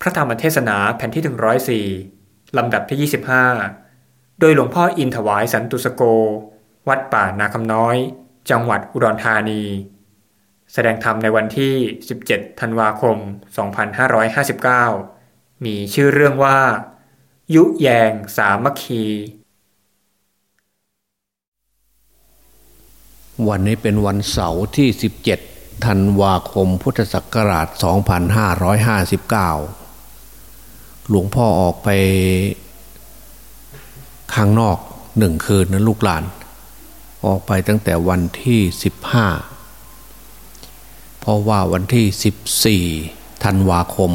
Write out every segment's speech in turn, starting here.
พระธรรมเทศนาแผ่นที่ 104 ลำดับที่ 25 โดยหลวงพ่ออินถวายสันตุสโก วัดป่านาคำน้อย จังหวัดอุดรธานี แสดงธรรมในวันที่ 17 ธันวาคม 2559 มีชื่อเรื่องว่า ยุแยงสามัคคี วันนี้เป็นวันเสาร์ที่ 17ธันวาคมพุทธศักราช 2559 หลวงพ่อออกไปข้างนอกหนึ่งคืนนะลูกหลาน ออกไปตั้งแต่วันที่15เพราะว่าวันที่14ธันวาคม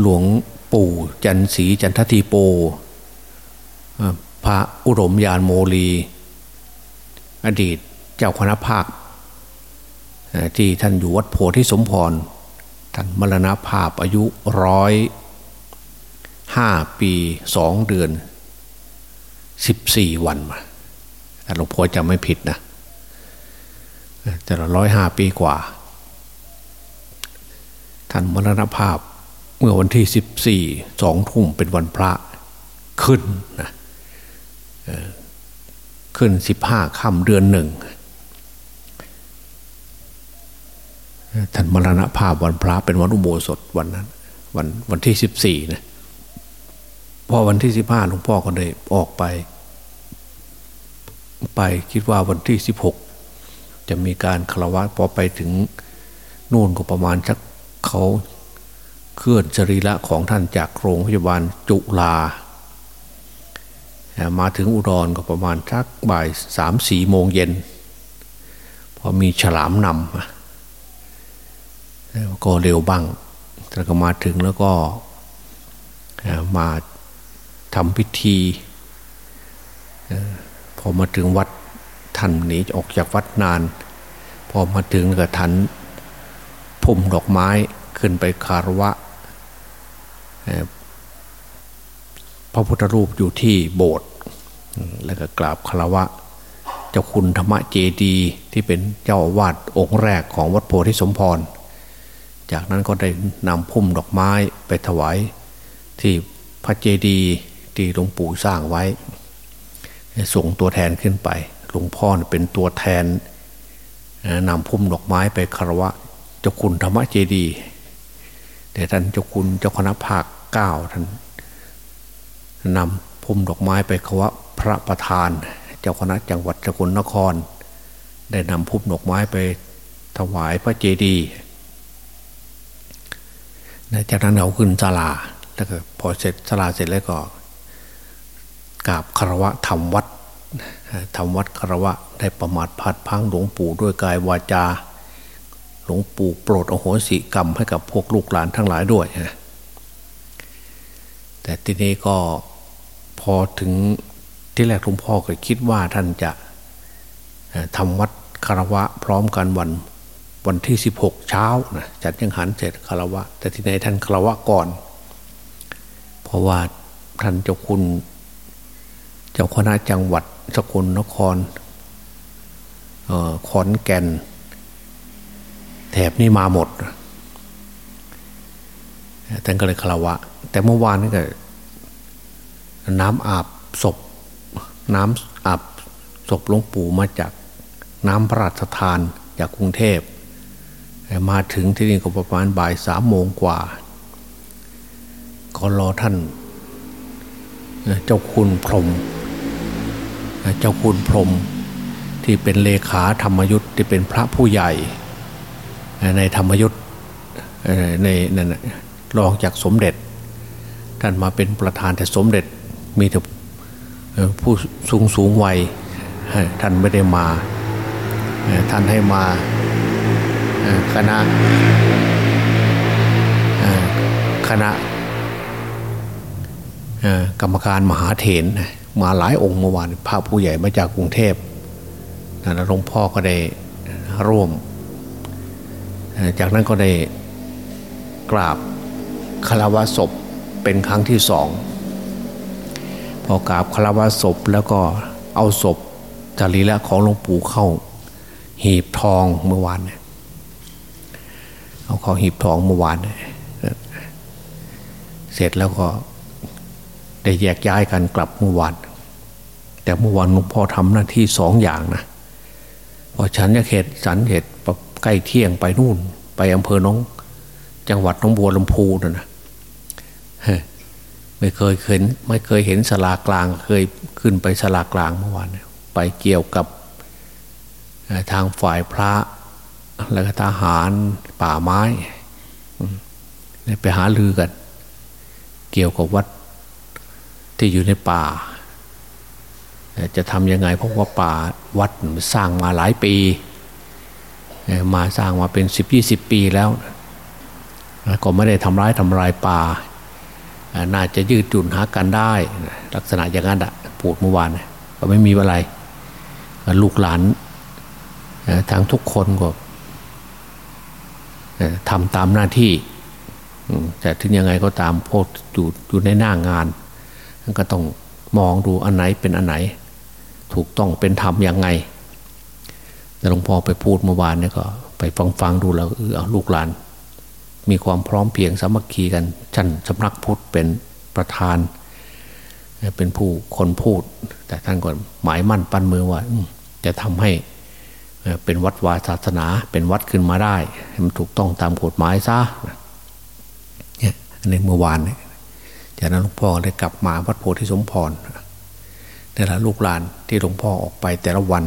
หลวงปู่จันสีจันททีโป พระอุรมยานโมลี อดีตเจ้าคณะภาคที่ท่านอยู่วัดโพธิสมพร ท่านมรณภาพอายุร้อยห้าปีสองเดือนสิบสี่วันมาถ้าหลวงพ่อจำไม่ผิดนะแต่ละร้อยห้าปีกว่า ท่านมรณภาพเมื่อวันที่สิบสี่สองทุ่มเป็นวันพระขึ้นนะขึ้นสิบห้าค่ำเดือนหนึ่ง ท่านมรณภาพวันพระเป็นวันอุโบสถวันนั้น วันวันที่สิบสี่นะพอวันที่สิบห้าหลวงพ่อก็เลยออกไป ไปคิดว่าวันที่สิบหกจะมีการคารวะพอไปถึงนู่นก็ประมาณสักเขาเคลื่อนสรีระของท่านจากโรงพยาบาลจุฬามาถึงอุดรก็ประมาณสักบ่ายสามสี่โมงเย็น พอมีฉลามนำ ก็เร็วบ้างแต่ก็มาถึงแล้วก็มาทำพิธีพอมาถึงวัดท่านหนีออกจากวัดนาน พอมาถึงก็ทันพุ่มดอกไม้ขึ้นไปคารวะพระพุทธรูปอยู่ที่โบสถ์แล้วก็กราบคารวะ เจ้าคุณธรรมเจดีที่เป็นเจ้าวาสองค์แรกของวัดโพธิสมพร จากนั้นก็ได้นำพุ่มดอกไม้ไปถวายที่พระเจดีที่หลวงปู่สร้างไว้ ส่งตัวแทนขึ้นไป หลวงพ่อเป็นตัวแทนนำพุ่มดอกไม้ไปคารวะเจ้าคุณธรรมเจดีแต่ท่านเจ้าคุณเจ้าคณะภาคเก้าท่านนำพุ่มดอกไม้ไปคารวะพระประธาน เจ้าคณะจังหวัดสกลนคร ได้นำพุ่มดอกไม้ไปถวายพระเจดีย์ จากนั้นเราขึ้นศาลาแล้วก็พอเสร็จศาลาเสร็จแล้วก็กราบคารวะทำวัดทำวัดคารวะได้ประมาทพัดพังหลวงปู่ด้วยกายวาจา หลวงปู่โปรดโอโหสิกรรมให้กับพวกลูกหลานทั้งหลายด้วยแต่ทีนี้ก็พอถึงที่แรกหลวงพ่อก็คิดว่าท่านจะทำวัดคารวะพร้อมกันวัน วันที่สิบหกเช้านะจัดยังหันเสร็จคารวะ แต่ที่ไหนท่านคารวะก่อน เพราะว่าท่านเจ้าคุณ เจ้าคณะจังหวัดสกลนครขอนแก่น แถบนี้มาหมดท่านก็เลยคารวะ แต่เมื่อวานนี่ก็น้ำอาบศพ น้ำอาบศพหลวงปู่มาจากน้ำพระราชทานจากกรุงเทพ มาถึงที่นี่ก็ประมาณบ่ายสามโมงกว่า ก็รอท่าน เจ้าคุณพรม เจ้าคุณพรม ที่เป็นเลขาธรรมยุทธ์ที่เป็นพระผู้ใหญ่ ในธรรมยุทธ์ในนั่นรองจากสมเด็จ ท่านมาเป็นประธานแต่สมเด็จมีแต่ผู้สูงสูงวัยท่านไม่ได้มา ท่านให้มา คณะคณะกรรมการมหาเถรมาหลายองค์เมื่อวานพระผู้ใหญ่มาจากกรุงเทพนะหลวงพ่อก็ได้ร่วม จากนั้นก็ได้กราบคารวะศพเป็นครั้งที่สอง พอกราบคารวะศพแล้วก็เอาศพจารีละของหลวงปู่เข้า หีบทองเมื่อวานเนี่ย เอาของหีบทองเมื่อวานเสร็จแล้วก็ได้แยกย้ายกันกลับเมื่อวานแต่เมื่อวานหลวงพ่อทำหน้าที่สองอย่างนะพอฉันจะเขตสันเหตุใกล้เที่ยงไปนู่น ไปอำเภอน้อง จังหวัดน้องบัวลำพูนั่นนะไม่เคยเห็นไม่เคยเห็นสลากลาง เคยขึ้นไปสลากลางเมื่อวานไปเกี่ยวกับทางฝ่ายพระ แล้วก็ทหารป่าไม้ไปหาลือกัน เกี่ยวกับวัดที่อยู่ในป่า จะทำยังไงเพราะว่าป่าวัดสร้างมาหลายปี มาสร้างมาเป็นสิบยี่สิบปีแล้ว ก็ไม่ได้ทำร้ายทำลายป่า น่าจะยืดจุนหากันได้ ลักษณะอย่างนั้นอะพูดเมื่อวานก็ไม่มีอะไร ลูกหลานทางทุกคนก็ ทำตามหน้าที่แต่ถึงยังไงก็ตามโพดอยู่อยู่ในหน้างานก็ต้องมองดูอันไหนเป็นอันไหน ถูกต้องเป็นธรรมยังไง แต่หลวงพ่อไปพูดเมื่อวานเนี่ยก็ ไปฟังฟังดูแล้วเออลูกหลาน มีความพร้อมเพียงสามัคคีกันชั้นสำนักพุทธเป็นประธาน เป็นผู้คนพูด แต่ท่านก็หมายมั่นปั้นมือว่าจะทำให้ เป็นวัดวาศาสนา เป็นวัดขึ้นมาได้มันถูกต้องตามกฎหมายซะเนี่ยในเมื่อวานเนี่ยจากนั้นหลวงพ่อได้กลับมาวัดโพธิสมพรแต่ละลูกหลานที่หลวงพ่อออกไปแต่ละวัน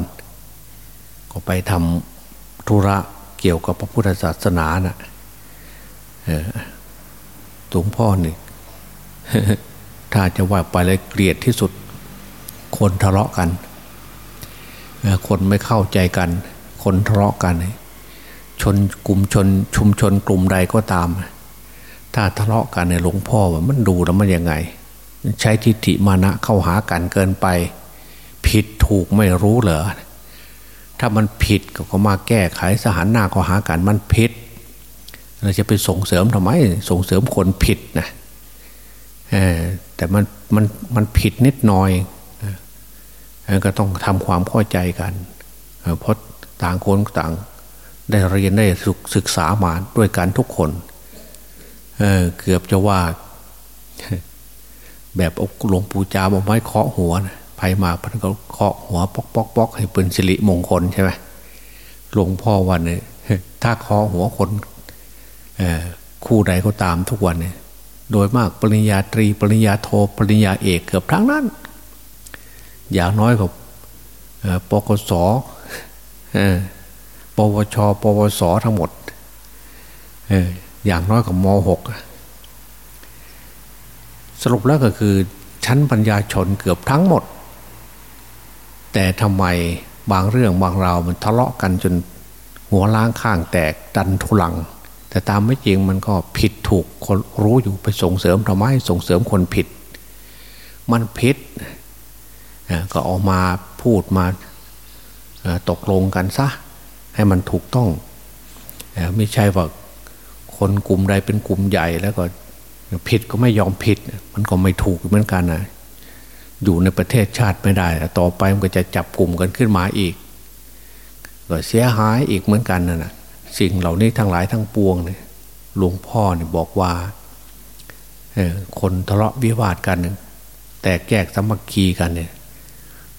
ก็ไปทำธุระเกี่ยวกับพระพุทธศาสนานะ่ะหลวงพ่อนี่ถ้าจะว่าไปเลยเกลียดที่สุด คนทะเลาะกัน คนไม่เข้าใจกัน คนทะเลาะกัน ชนกลุ่มชนชุมชนกลุ่มใดก็ตาม ถ้าทะเลาะกันในหลวงพ่อว่ามันดูแล้วมันยังไง ใช้ทิฏฐิมานะเข้าหากันเกินไป ผิดถูกไม่รู้เหรอถ้ามันผิดก็มาแก้ไขสหารหน้าเข้าหากันมันผิดเราจะไปส่งเสริมทำไม ส่งเสริมคนผิดนะแต่มันมันมันผิดนิดหน่อย ก็ต้องทำความเข้าใจกันเพราะต่างคนต่าง ได้เรียนได้ศึกษามาด้วยกันทุกคนเเกือบจะว่า แบบหลวงปู่จาบอกไม้เคาะหัวนะไปมาพันก็เคาะหัวปอกปอกปอกให้เป็นสิริมงคลใช่ไหมหลวงพ่อวันนี้ถ้าเคาะหัวคนคู่ใดก็ตามทุกวันเนี่ยโดยมากปริญญาตรีปริญญาโทปริญญาเอกเกือบทั้งนั้น อย่างน้อยกับปกสปวช ปวส ทั้งหมด อย่างน้อยกับมหกสรุปแล้วก็คือชั้นปัญญาชนเกือบทั้งหมด แต่ทำไมบางเรื่องบางราวมันทะเลาะกันจนหัวล้างข้างแตกดันทุลัง แต่ตามไม่จริงมันก็ผิดถูกคนรู้อยู่ไปส่งเสริมทำไมส่งเสริมคนผิด มันผิด ก็ออกมาพูดมาตกลงกันซะ ให้มันถูกต้อง ไม่ใช่ว่าคนกลุ่มใดเป็นกลุ่มใหญ่แล้วก็ผิดก็ไม่ยอมผิด มันก็ไม่ถูกเหมือนกันนะอยู่ในประเทศชาติไม่ได้ ต่อไปมันก็จะจับกลุ่มกันขึ้นมาอีก ก็เสียหายอีกเหมือนกันนะนะสิ่งเหล่านี้ทั้งหลายทั้งปวงเนี่ยหลวงพ่อเนี่ยบอกว่าคนทะเลาะวิวาทกัน แตกแยกสมัคคีกันเนี่ย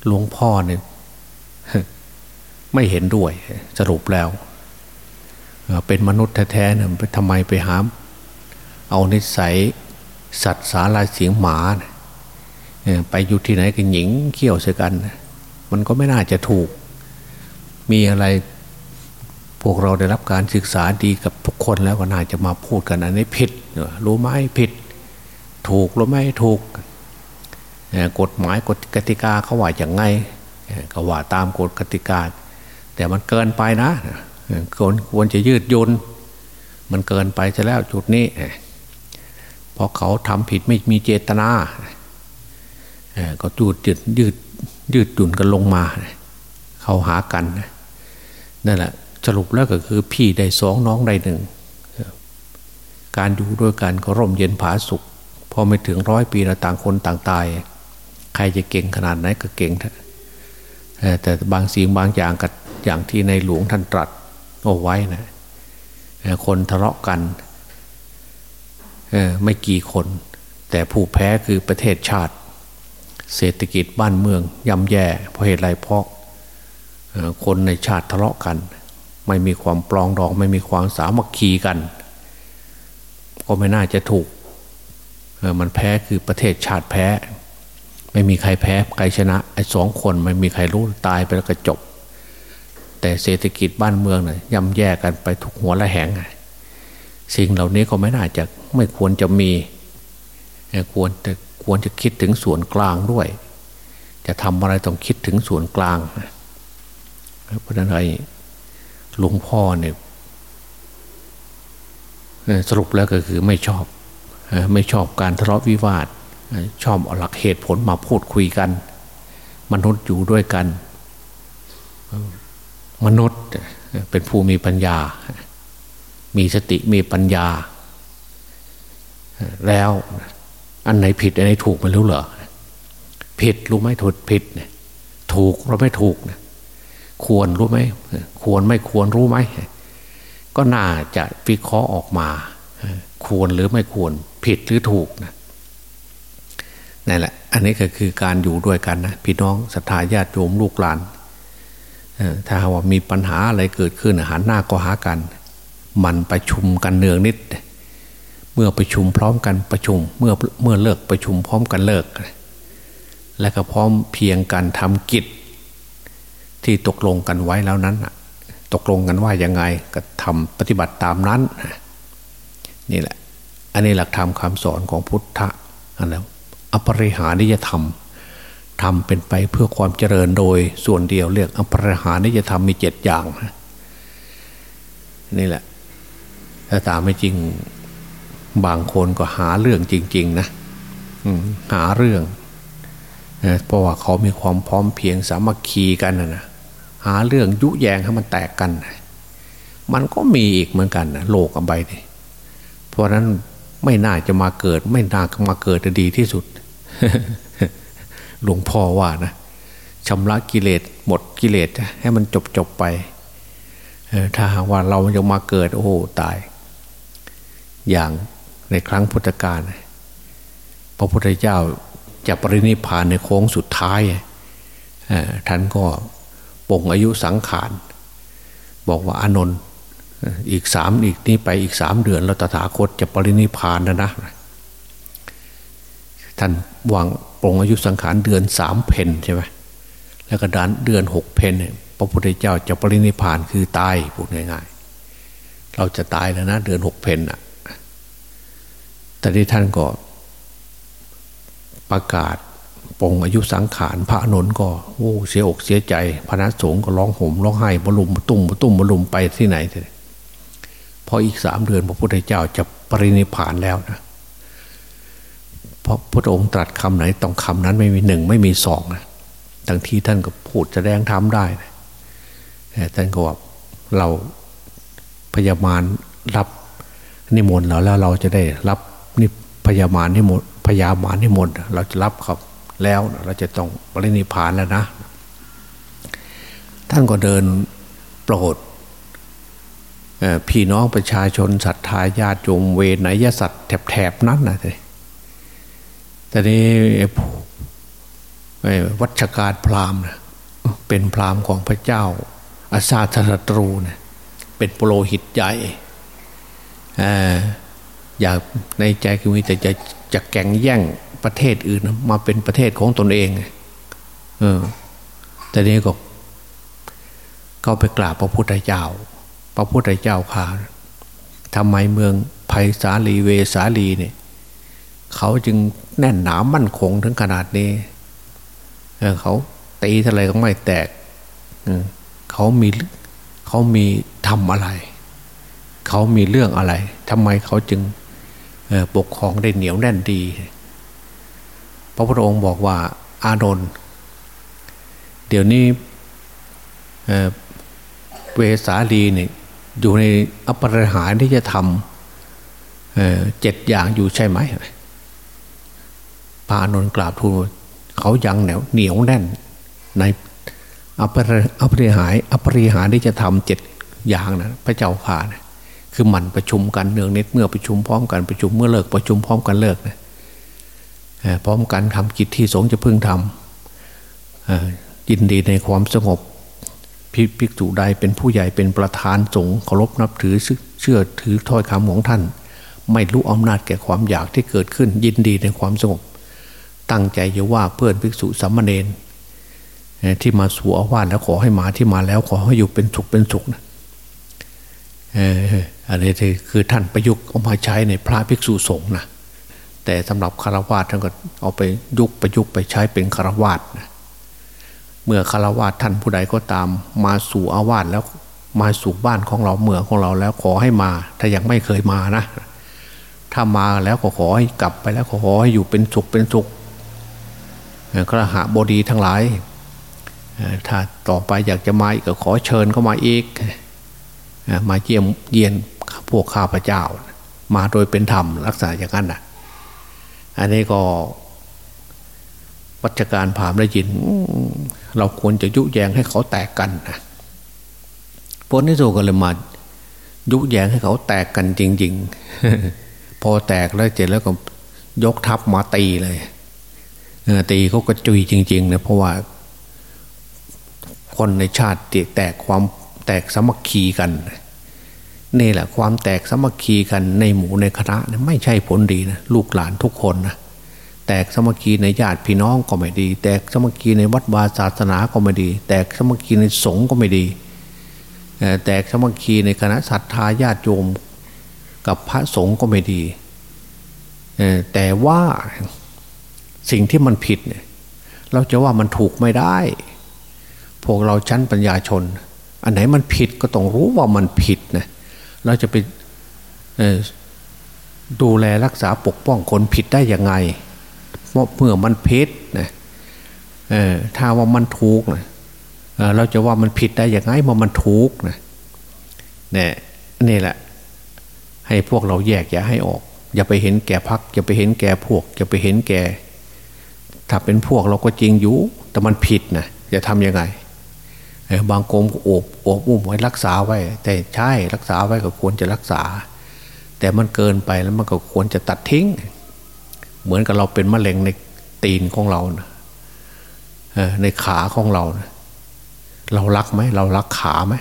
หลวงพ่อเนี่ยไม่เห็นด้วย สรุปแล้วเป็นมนุษย์แท้ๆเนี่ยทำไมไปหามเอานิสัยสัตว์สาลายเสียงหมาไปอยู่ที่ไหนกันหญิงเขี่ยวเสกัน มันก็ไม่น่าจะถูก มีอะไรพวกเราได้รับการศึกษาดีกับทุกคนแล้วก็น่าจะมาพูดกันอันนี้ผิดรู้ไหมผิด ถูกรู้ไหมถูก กฎหมายกฎกติกาเขาว่าอย่างไงก็ว่าตามกฎกติกา แต่มันเกินไปนะควรควรจะยืดยุนมันเกินไปจะแล้วจุดนี้เพราะเขาทำผิดไม่มีเจตนาก็จูดยืดยืดยืดจุนกันลงมา เขาหากันนั่นแหละสรุปแล้วก็คือพี่ได้สองน้องได้หนึ่ง การอยู่ด้วยกันก็ร่มเย็นผาสุขพอไม่ถึงร้อยปีเราต่างคนต่างตาย ใครจะเก่งขนาดไหนก็เก่งแต่บางสิ่งบางอย่างกับอย่างที่ในหลวงท่านตรัสเอาไว้นะคนทะเลาะกันไม่กี่คน แต่ผู้แพ้คือประเทศชาติ เศรษฐกิจบ้านเมืองย่ำแย่เพราะเหตุไรเพราะคนในชาติทะเลาะกัน ไม่มีความปลองดอง ไม่มีความสามัคคีกัน ก็ไม่น่าจะถูกมันแพ้คือประเทศชาติแพ้ ไม่มีใครแพ้ใครชนะไอ้สองคนไม่มีใครรู้ตายไปแล้วก็จบ แต่เศรษฐกิจบ้านเมืองเนี่ยย่ำแย่กันไปทุกหัวละแหงสิ่งเหล่านี้ก็ไม่น่าจะไม่ควรจะมีควรจะควรจะคิดถึงส่วนกลางด้วย จะทำอะไรต้องคิดถึงส่วนกลางเพราะนั้นไอ้หลวงพ่อเนี่ยสรุปแล้วก็คือไม่ชอบ ไม่ชอบการทะเลาะวิวาท ชอบเอาหลักเหตุผลมาพูดคุยกัน มนุษย์อยู่ด้วยกัน มนุษย์เป็นผู้มีปัญญา มีสติมีปัญญา แล้วอันไหนผิด อันไหนถูกมันรู้เหรอผิดรู้ไหมถูกผิดเนี่ยถูกเราไม่ถูกนี่ยควรรู้ไหมควรไม่ควรรู้ไหมก็น่าจะวิเคราะห์ออกมา ควรหรือไม่ควรผิดหรือถูกนะ นั่นแหละ อันนี้ก็คือการอยู่ด้วยกันนะพี่น้องศรัทธาญาติโยมลูกหลานถ้าว่ามีปัญหาอะไรเกิดขึ้นหันหน้าก็หากัน มันประชุมกันเนืองนิด เมื่อประชุมพร้อมกันประชุม เมื่อเมื่อเลิกประชุมพร้อมกันเลิก และก็พร้อมเพียงกันทำกิจ ที่ตกลงกันไว้แล้วนั้นตกลงกันว่ายังไงก็ทำปฏิบัติตามนั้นนี่แหละ อันนี้หลักธรรมคำสอนของพุทธะอันนั้น อปริหานิยธรรมทำเป็นไปเพื่อความเจริญโดยส่วนเดียวเรียกอปริหานิยธรรมมีเจ็ดอย่างนี่แหละถ้าตามไม่จริงบางคนก็หาเรื่องจริง ๆ นะหาเรื่องเพราะว่าเขามีความพร้อมเพียงสามัคคีกันนะหาเรื่องยุแยงให้มันแตกกัน มันก็มีอีกเหมือนกันนะโลกอบายนี่เพราะนั้นไม่น่าจะมาเกิด ไม่น่ามาเกิดจะดีที่สุด หลวงพ่อว่านะชำระกิเลสหมดกิเลสให้มันจบจบไปถ้าหากว่าเราจะมาเกิด โอ้ตาย อย่างในครั้งพุทธกาลพระพุทธเจ้าจะปรินิพานในโค้งสุดท้ายท่านก็ปงอายุสังขาร บอกว่าอานนท์อีกสามอีกนี้ไปอีกสามเดือน แล้วตถาคตจะปรินิพานนะนะ ท่านวางปรงอายุสังขารเดือนสามเพนใช่ไหมแล้วก็ดานเดือนหกเพนเนี่ยพระพุทธเจ้าจะปรินิพานคือตายพูดง่ายๆ เราจะตายแล้วนะเดือนหกเพนอะแต่ที่ท่านก็ประกาศปงอายุสังขารพระนนก็โอ้เสียอกเสียใจพระนัสงฆ์ก็ร้องห่มร้องไห้บลุมตุ้มตุ้มบลุมไปที่ไหนเลยพออีกสามเดือนพระพุทธเจ้าจะปรินิพานแล้วนะ เพราะพระองค์ตรัสคำไหนต้องคำนั้นไม่มีหนึ่งไม่มีสองนะทั้งที่ท่านก็พูดแสดงธรรมได้นะท่านก็ว่าเราพยามารรับนิมนต์เราแล้วเราจะได้รับนิพยามารนิมนต์พยามารนิมนต์เราจะรับเขาแล้วเราจะต้องปรินิพานแล้วนะ ท่านก็เดินโปรดพี่น้องประชาชนศรัทธาญาติโยมเวนยสัตว์แถบๆนั้นนะ แต่นี้วัชการพราหมณ์เป็นพราหมณ์ของพระเจ้า อาซาธรตรูเนะเป็นโปรหิตใหญ่อยากในใจคือมีแต่จะจะแก่งแย่งประเทศอื่นมาเป็นประเทศของตนเองเออแต่นี้ก็เข้าไปกราบพระพุทธเจ้า พระพุทธเจ้าข่าทำไมเมืองภัยสาลีเวสาลีเนี่ย เขาจึงแน่นหนามั่นคงถึงขนาดนี้เขาตีเท่าไรก็ไม่แตกเขามีเขามีทำอะไร เขามีเรื่องอะไรทำไมเขาจึงปกครองได้เหนียวแน่นดี พระพุทธองค์บอกว่า อานนท์เดี๋ยวนี้เวสาลีเนี่ยอยู่ในอปรหารที่จะทำเจ็ดอย่างอยู่ใช่ไหม ระนนกราบทูลเขายังเหนียวเหนียวแน่น ในอปริอปริหารอปริหารที่จะทำเจ็ดอย่างนะพระเจ้าข่านะคือมันประชุมกันเนืองนิดเมื่อประชุมพร้อมกันประชุมเมื่อเลิกประชุมพร้อมกันเลิกนะพร้อมกันทำกิจที่สงฆ์จะพึ่งทำยินดีในความสงบภิกษุใดเป็นผู้ใหญ่เป็นประธานสงฆ์เคารพนับถือเชื่อถือถ้อยคำของท่าน ไม่รู้อำนาจแก่ความอยากที่เกิดขึ้น ยินดีในความสงบ ตั้งใจจะว่าเพื่อนภิกษุสัมมาเนนที่มาสู่อาวาสแล้วขอให้มาที่มาแล้วขอให้อยู่เป็นสุขเป็นสุขนะอันนี้คือท่านประยุกต์เอามาใช้ในพระภิกษุสงฆ์นะแต่สำหรับคารวะท่านก็เอาไปยุกประยุกต์ไปใช้เป็นคารวะนะเมื่อคารวะท่านผู้ใดก็ตามมาสู่อาวาสแล้วมาสู่บ้านของเราเมืองของเราแล้วขอให้มา ถ้ายังไม่เคยมานะ ถ้ามาแล้วก็ขอให้กลับไปแล้วขอให้อยู่เป็นสุขเป็นสุข กระหะบดีทั้งหลาย ถ้าต่อไปอยากจะมาอีกก็ขอเชิญเข้ามาอีก มาเยี่ยมเยียนพวกข้าพเจ้า มาโดยเป็นธรรมรักษาอย่างนั้นอะ อันนี้ก็วัชการผ่านได้ยิน เราควรจะยุแยงให้เขาแตกกันนะพวกนี้โซก็เลยมายุแยงให้เขาแตกกันจริง ๆ พอแตกแล้วเจ็แล้วก็ยกทัพมาตีเลย ตีเขาก็จุยจริงๆนะเพราะว่า คนในชาติแตกความแตกสมัคคีกันนี่แหละความแตกสมัคคีกันในหมู่ในคณะไม่ใช่ผลดีนะลูกหลานทุกคนนะแตกสมัคคีในญาติพี่น้องก็ไม่ดี แตกสมัคคีในวัดวาศาสนาก็ไม่ดี แตกสมัคคีในสงฆ์ก็ไม่ดี แตกสมัคคีในคณะศรัทธาญาติโยมกับพระสงฆ์ก็ไม่ดีแต่ว่า สิ่งที่มันผิดเนี่ยเราจะว่ามันถูกไม่ได้ พวกเราชั้นปัญญาชน อันไหนมันผิดก็ต้องรู้ว่ามันผิดนะเราจะไปดูแลรักษาปกป้องคนผิดได้ยังไงเมื่อมันเพชรนะถ้าว่ามันถูกนะเราจะว่ามันผิดได้ยังไงว่ามันถูกนะเนี่ยนี่แหละ ให้พวกเราแยกอย่าให้ออก อย่าไปเห็นแก่พักอย่าไปเห็นแก่พวก อย่าไปเห็นแก่ ถ้าเป็นพวกเราก็จริงอยู่ แต่มันผิดนะจะทำยังไงบางกรมโอบโอบอุ้มไว้รักษาไว้ แต่ใช่รักษาไว้ก็ควรจะรักษา แต่มันเกินไปแล้วมันก็ควรจะตัดทิ้ง เหมือนกับเราเป็นมะเร็งในตีนของเรานะในขาของเรานะเรารักไหมเรารักขาไหม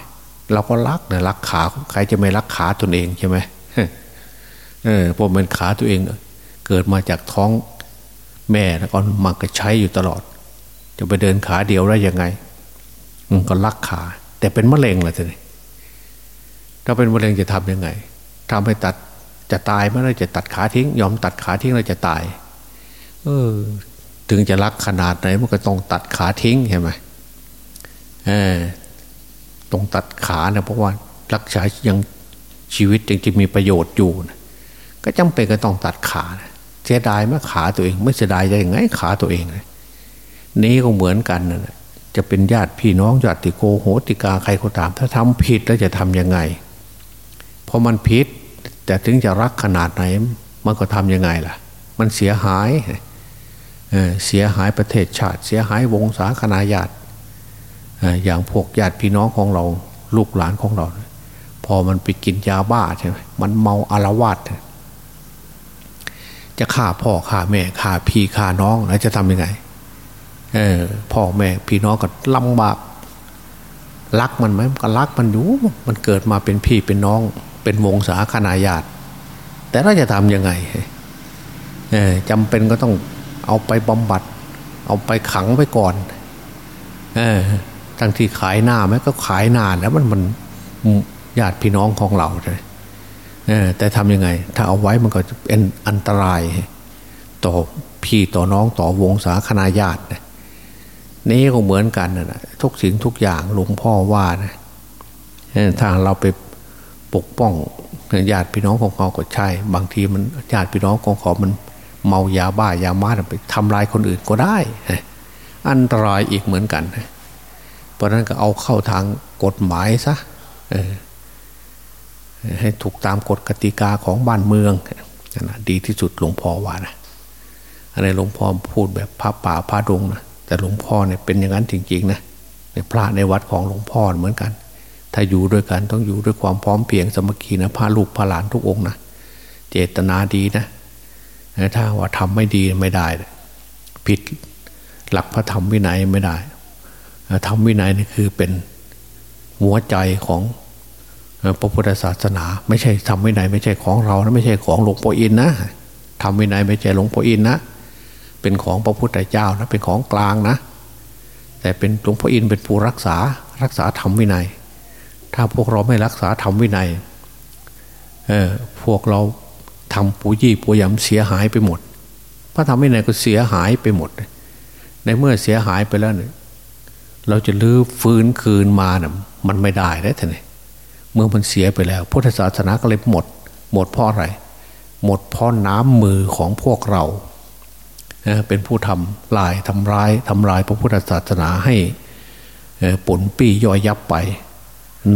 เราก็รักนะรักขาใครจะไม่รักขาตนเองใช่ไหมเออพอเป็นขาตัวเอง เกิดมาจากท้อง แม่แล้วก็มันก็ใช้อยู่ตลอด จะไปเดินขาเดียวได้ยังไงมันก็รักขา แต่เป็นมะเร็งแหละทีนี้ถ้าเป็นมะเร็งจะทำยังไงทำให้ตัดจะตายเมื่อไรจะตัดขาทิ้ง ยอมตัดขาทิ้งแล้วจะตาย เออ ถึงจะรักขนาดไหนมันก็ต้องตัดขาทิ้งใช่ไหมเออตรงตัดขานะเพราะว่ารักษายังชีวิตยังจะมีประโยชน์อยู่นะก็จำเป็นก็ต้องตัดขานะ เสียดายไหมขาตัวเอง ไม่เสียดายจะยังไงขาตัวเองเลยนี้ก็เหมือนกันนะจะเป็นญาติพี่น้องญาติโกโหติกาใครก็ตาม ถ้าทำผิดแล้วจะทำยังไง เพอมันผิด แต่ถึงจะรักขนาดไหน มันก็ทำยังไงล่ะ มันเสียหายเสียหายประเทศชาติ เสียหายวงศาคณาญาติอย่างพวกญาติพี่น้องของเรา ลูกหลานของเรา พอมันไปกินยาบ้าใช่ไหมมันเมาอารวาส จะฆ่าพ่อฆ่าแม่ฆ่าพี่ฆ่าน้องแล้วจะทำยังไง เออ พ่อแม่พี่น้องก็ลำบากรักมันไหมก็รักมันอยู่มันเกิดมาเป็นพี่เป็นน้อง เป็นวงศาคณาญาติ แต่เราจะทำยังไงเออจำเป็นก็ต้องเอาไปบำบัด เอาไปขังไว้ก่อน เออทั้งที่ขายหน้าไหมก็ขายนานแล้วมันมันญาติพี่น้องของเราเลย แต่ทำยังไง ถ้าเอาไว้มันก็เป็นอันตราย ต่อพี่ต่อน้องต่อวงศาคณาญาตินี่ก็เหมือนกันนะทุกสิ่งทุกอย่างหลวงพ่อว่านะถ้าเราไปปกป้องญาติพี่น้องของเขาก็ใช่ บางทีมันญาติพี่น้องของเขามันเมายาบ้ายามาไปทำลายคนอื่นก็ได้ อันตรายอีกเหมือนกัน เพราะนั้นก็เอาเข้าทางกฎหมายซะ ให้ถูกตามกฎกติกาของบ้านเมืองนะดีที่สุดหลวงพ่อว่านะอะไรหลวงพ่อพูดแบบพระป่าพระดงนะแต่หลวงพ่อเนี่ยเป็นอย่างนั้นจริงๆนะในพระในวัดของหลวงพ่อเหมือนกัน ถ้าอยู่ด้วยกันต้องอยู่ด้วยความพร้อมเพียงสมัคคีนะพาลูกพาหลานทุกองนะเจตนาดีนะถ้าว่าทำไม่ดีไม่ได้ ผิดหลักพระธรรมวินัยไม่ได้ธรรมวินัยนี่คือเป็นหัวใจของ พระพุทธศาสนา ไม่ใช่ทำวินัยไม่ใช่ของเรานะไม่ใช่ของหลวงพ่ออินนะทำวินัยไม่ใช่หลวงพ่ออินนะเป็นของพระพุทธเจ้านะเป็นของกลางนะ แต่เป็นหลวงพ่ออินเป็นผู้รักษารักษาธรรมวินัย ถ้าพวกเราไม่รักษาธรรมวินัยเออพวกเราทำปูยี่ปูยำเสียหายไปหมด พระธรรมวินัยก็เสียหายไปหมด ในเมื่อเสียหายไปแล้วเนี่ยเราจะลื้อฟื้นคืนมาเนี่ยมันไม่ได้แล้วท่านเเมื่อมันเสียไปแล้ว พุทธศาสนาก็เลยหมด หมดเพราะอะไร หมดเพราะน้ำมือของพวกเรา เป็นผู้ทำลายทำร้ายทำลายพระพุทธศาสนาให้ผลปีย่อยยับไป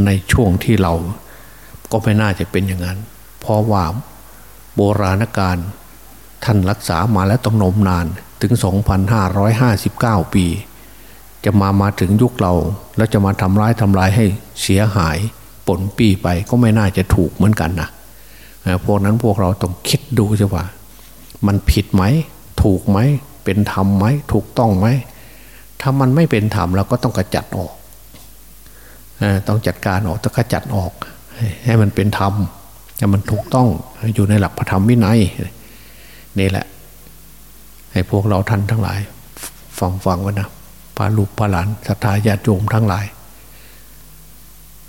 ในช่วงที่เราก็ไม่น่าจะเป็นอย่างนั้น เพราะว่าโบราณกาลท่านรักษามาแล้วต้องนมนานถึง 2,559 ปี จะมามาถึงยุคเรา แล้วจะมาทำร้ายทำลายให้เสียหาย ผลปีไปก็ไม่น่าจะถูกเหมือนกันนะพวกนั้นพวกเราต้องคิดดูใช่ว่า มันผิดไหม ถูกไหม เป็นธรรมไหม ถูกต้องไหม ถ้ามันไม่เป็นธรรมเราก็ต้องกระจัดออก ต้องจัดการออกต้องกระจัดออก ให้มันเป็นธรรมให้มันถูกต้องอยู่ในหลักพระธรรมวินัยนี่แหละ ให้พวกเราท่านทั้งหลาย ฟังฟังไว้นะพาลูกพาหลานศรัทธาญาติโยมทั้งหลาย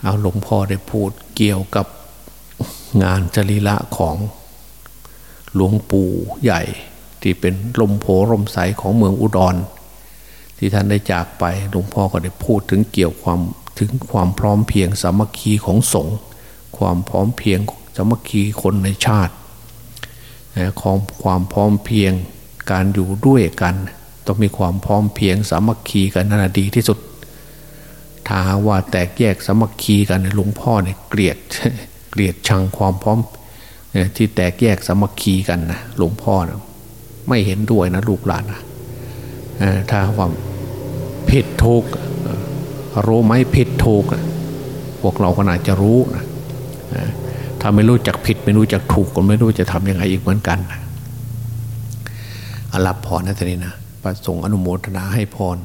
เอาหลวงพ่อได้พูดเกี่ยวกับงานจริละของหลวงปู่ใหญ่ ที่เป็นลมโพลมใสของเมืองอุดร ที่ท่านได้จากไปหลวงพ่อก็ได้พูดถึงเกี่ยวความถึงความพร้อมเพียงสามัคคีของสงฆ์ความพร้อมเพียงสามัคคีคนในชาติของความพร้อมเพียงการอยู่ด้วยกัน ต้องมีความพร้อมเพียงสามัคคีกันนั่นดีที่สุด ถ้าว่าแตกแยกสามัคคีกันหลวงพ่อเนี่ยเกลียดเกลียดชังความพร้อมที่แตกแยกสามัคคีกันนะหลวงพ่อนะไม่เห็นด้วยนะลูกหลานนะถ้าว่าผิดถูกรู้ไหมผิดถูกพวกเราก็น่าจะรู้นะถ้าไม่รู้จักผิดไม่รู้จักถูกก็ไม่รู้จะทำยังไงอีกเหมือนกันอรับพรนะท่านนี้นะประสงค์อนุโมทนาให้พร